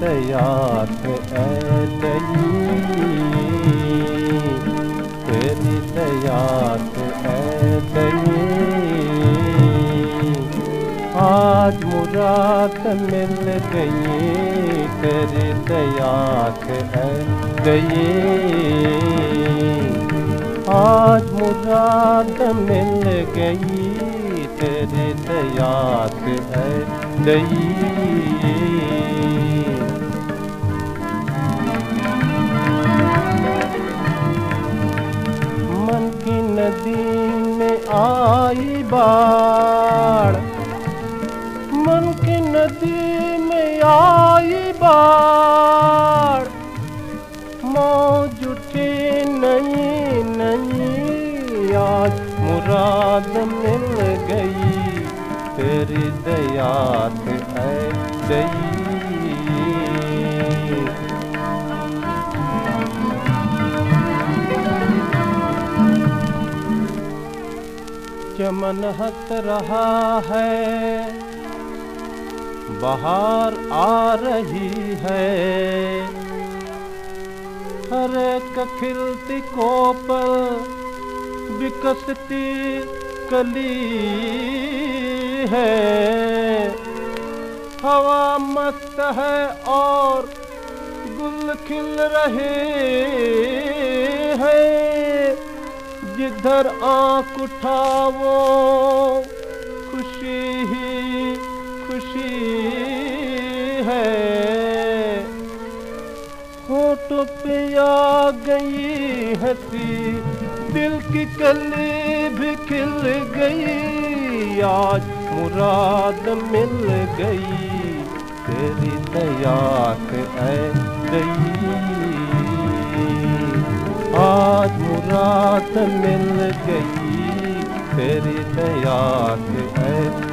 दया से ऐ दई तेरी दया से ऐ आज मुराद मिल गई, तेरी दया से ऐ आज मुराद मिल गई, तेरी दया से ऐ दई आई बाढ़। मन की नदी में आई बाढ़। मौज उठी नहीं नहीं आज मुराद मिल गई। तेरी दया से ऐ दई चमन हंस रहा है। बाहर आ रही है। हर एक खिलती कोपल विकसती कली है। हवा मस्त है और गुल खिल रहे हैं। जिधर आँख उठाओ खुशी ही खुशी है। होठ पे आ गई हँसी दिल की कली भी खिल गई। आज मुराद मिल गई, तेरी से ऐ गई। मुराद मिल गई फिर दया गई